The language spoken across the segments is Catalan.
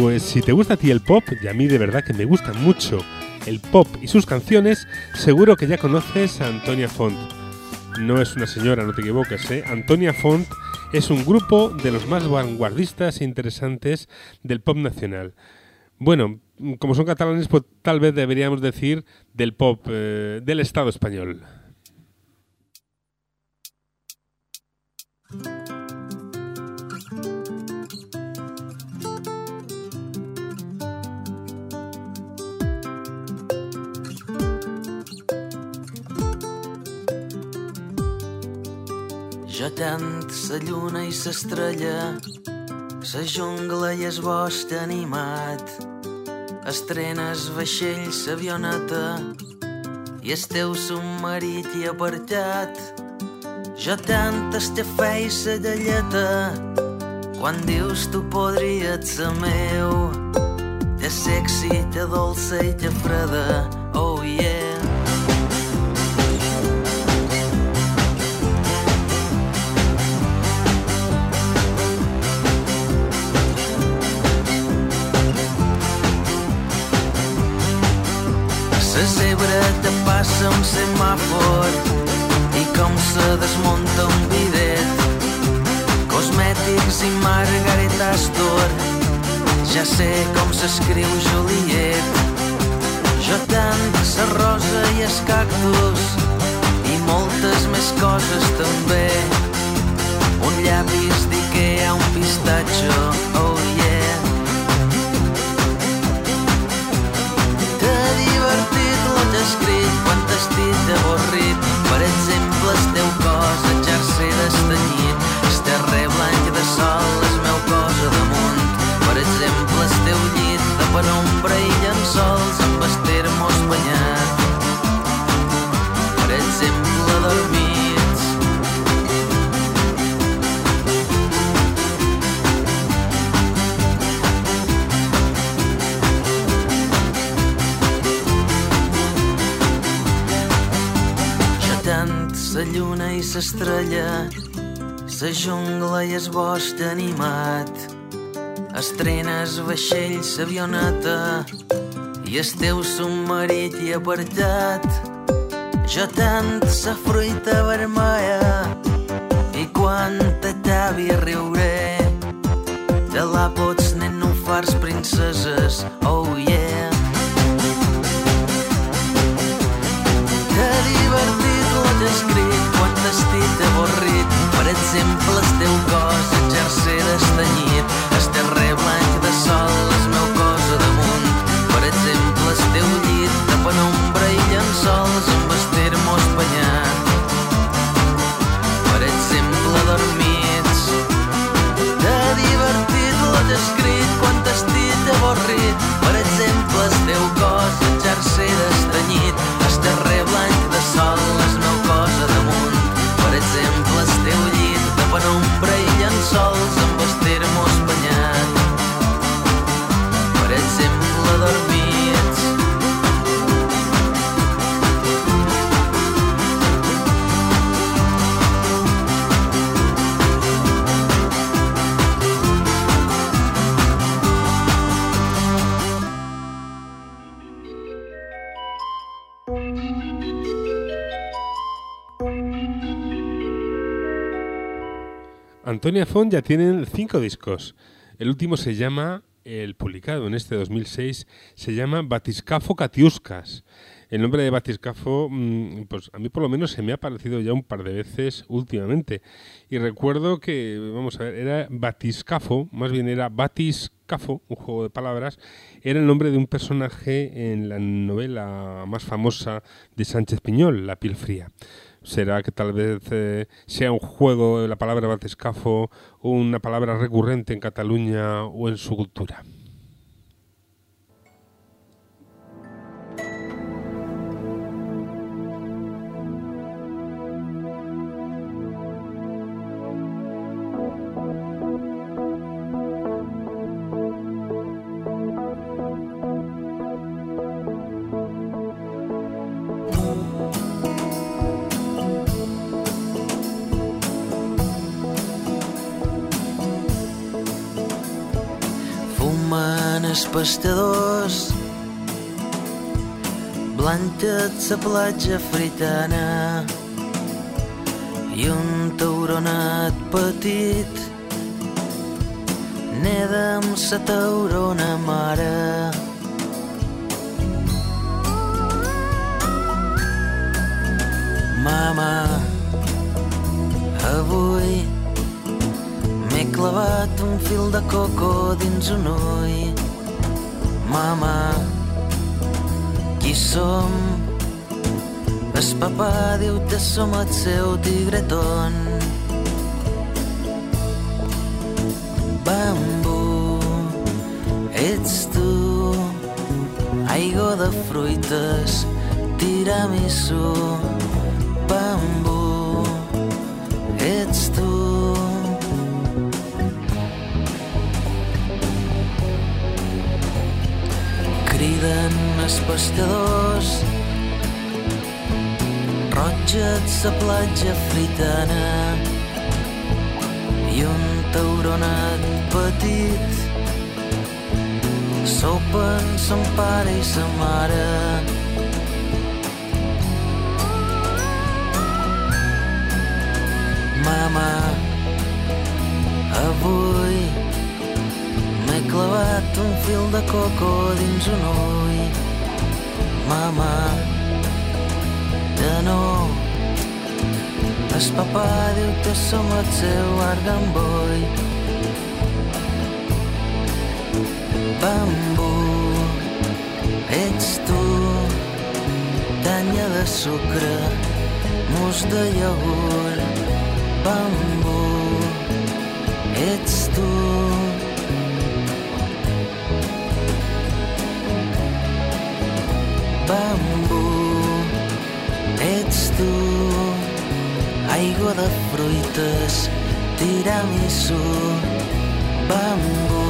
Pues si te gusta a ti el pop, y a mí de verdad que me gusta mucho el pop y sus canciones, seguro que ya conoces a Antonia Font. No es una señora, no te equivoques, ¿eh? Antonia Font es un grupo de los más vanguardistas e interesantes del pop nacional. Bueno, como son catalanes, pues tal vez deberíamos decir del pop eh, del Estado español. Tant sa lluna i s'estrella, sa jungla i es bosc animat, estrenes vaixell s'avioneta i el teu submarit i apartat. Jo tant estafè i sa galleta, quan dius tu podries ser meu, te sexy, te dolça i te freda, oh yeah. La zebra te passa un semàfor i com se desmunta un bidet. Cosmètics i Margaret Astor, ja sé com s'escriu Juliet. Jo tant sa rosa i es cactus i moltes més coses també. Un llapis d'Ikea, un pistatxo, oh yeah. S'estrella, sa jungla i es bosc animat, estrenes vaixell s'avioneta i el teu submarit i apartat. Jo tant sa fruita vermella i quan te t'avi riuré de la pots nenufars princeses, oh yeah. T'estic avorrit. Per exemple, el teu cos jersei destanyit, Antonia Font ya tienen cinco discos. El último se llama, el publicado en este 2006, se llama Batiscafo Catiuscas. El nombre de Batiscafo, mm, pues a mí por lo menos se me ha aparecido ya un par de veces últimamente. Y recuerdo que, vamos a ver, era Batiscafo, más bien era Batiscafo, un juego de palabras, era el nombre de un personaje en la novela más famosa de Sánchez Piñol, La piel fría. Será que tal vez eh, sea un juego de la palabra batiscafo, una palabra recurrente en Cataluña o en su cultura. Els pescadors blanquet la platja fritana i un tauronat petit neda amb sa taurona mare. Mama, avui m'he clavat un fil de coco dins un ull. Mama, qui som? El papà diu que som el seu tigreton. Bambú, ets tu, aigua de fruites, tiramisú, bambú, ets tu. Criden els pescadors, roget sa platja fritana i un tauronat petit sopen son pare i sa mare. Mama, clavat un fil de coco dins un ull. Mama, que no. El papà diu que som el seu argamboi. Bambú, ets tu, tanya de sucre, mus de iogurt. Bambú, ets tu. Fruites, tiramisú, bambú,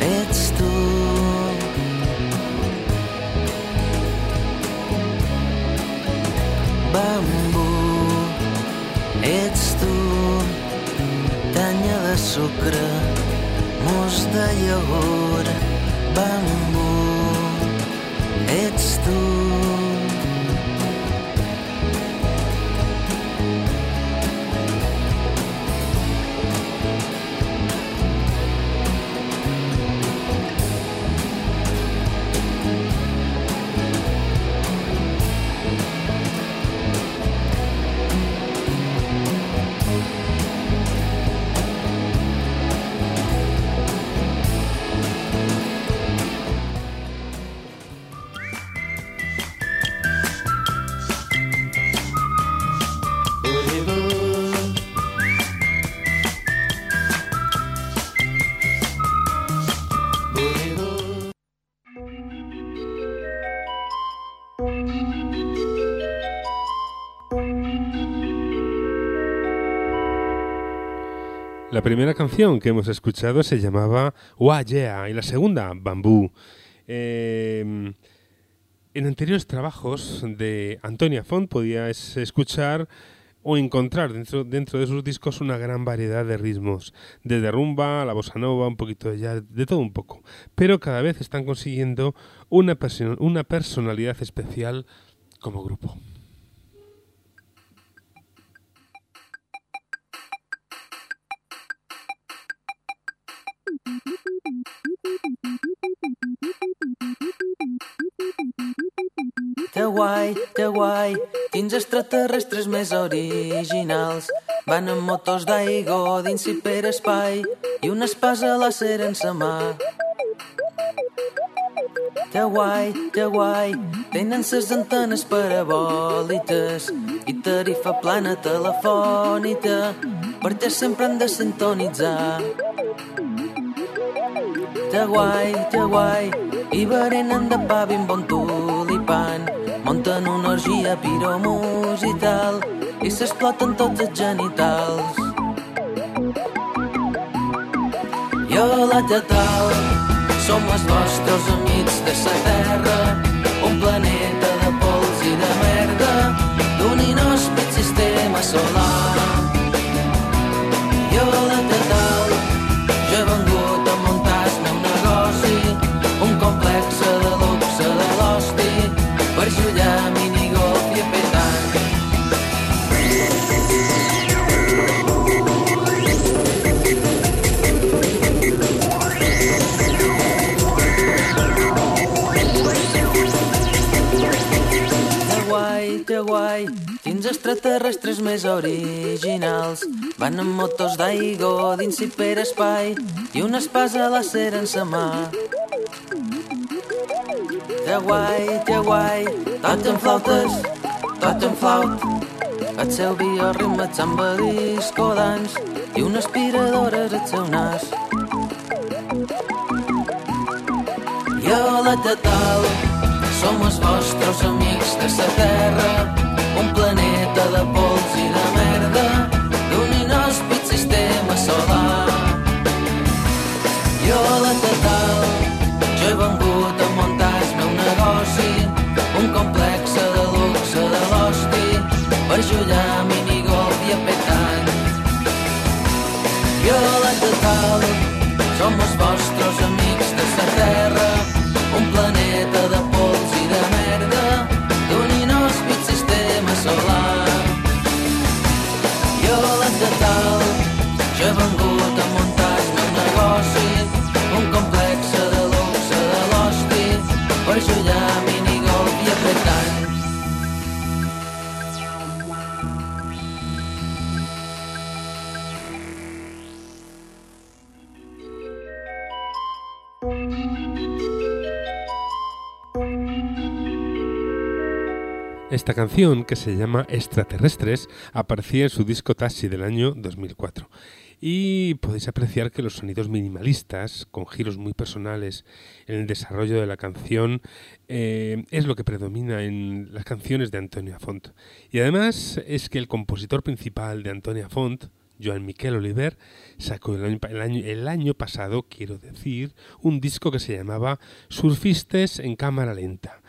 ets tu. Bambú, ets tu, tanya de sucre, mus de iogurt, bambú, ets tu. La primera canción que hemos escuchado se llamaba Wa Yeah y la segunda Bambú. Eh, en anteriores trabajos de Antonia Font podías escuchar o encontrar dentro, dentro de sus discos una gran variedad de ritmos, desde rumba la bossa nova, un poquito de jazz, de todo un poco. Pero cada vez están consiguiendo una, una personalidad especial como grupo. Guai, que guai, quins extraterrestres més originals. Van amb motors d'aigua dins hiperespai i una espasa láser en sa mà. Que guai, que guai, tenen ses antenes parabòlites i tarifa plana telefònica perquè sempre han de sintonitzar. Que guai, que guai, i berenen de pa ben bon tulipan, munten una orgia piromusical i s'exploten tots els genitals. Jo la Tetal, som els vostres amics de sa terra, un planeta de pols i de merda, d'un inhòspit sistema solar. Extraterrestres més originals van amb motos d'aigó dins hiperespai i una espasa láser en sa mà. Que guai, que guai, tot en flautes, tot en flaut. El seu bioritme et samba disco dans i una aspiradora el seu nas. Jo la Tatal, som els vostres amics de la Terra, un planeta de pols i de merda, d'un inhòspit sistema solar. Jo la Tatal, jo he vengut a muntar el meu negoci, un complex de luxe de l'hosti, per jugar minigolf i a. Jo la Tatal, som els vostres amics Esta canción, que se llama Extraterrestres, aparecía en su disco Taxi del año 2004. Y podéis apreciar que los sonidos minimalistas, con giros muy personales en el desarrollo de la canción, eh, es lo que predomina en las canciones de Antonia Font. Y además es que el compositor principal de Antonia Font, Joan Miquel Oliver, sacó el año- el año pasado, quiero decir, un disco que se llamaba Surfistes en cámara lenta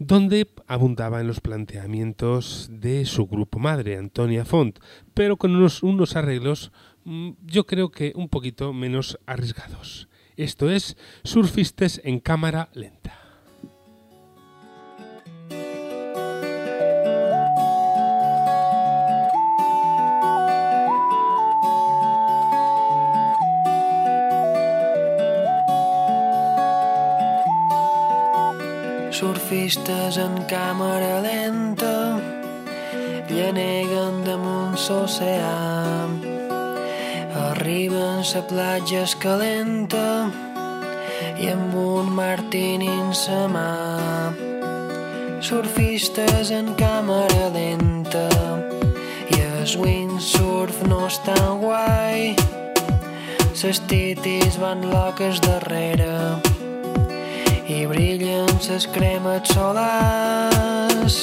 donde abundaba en los planteamientos de su grupo madre, Antonia Font, pero con unos, unos arreglos mm, yo creo que un poquito menos arriesgados. Esto es Surfistes en cámara lenta. Surfistes en càmera lenta lleneguen damunt l'oceà. Arriben a platja escalenta i amb un martini en sa mà. Surfistes en càmera lenta i el windsurf no és tan guai. Les titis van loques darrere i brillen ses cremes solars.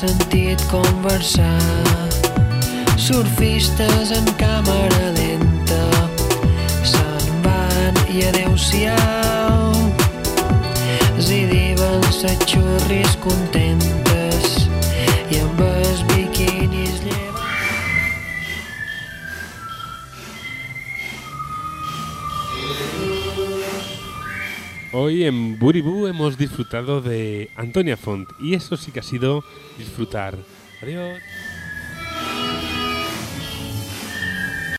Sentit conversar. Surfistes en càmera lenta se'n van i adeu-siau. Diuen ses xurris contentes Hoy en Buribú hemos disfrutado de Antonia Font y eso sí que ha sido disfrutar. Adiós.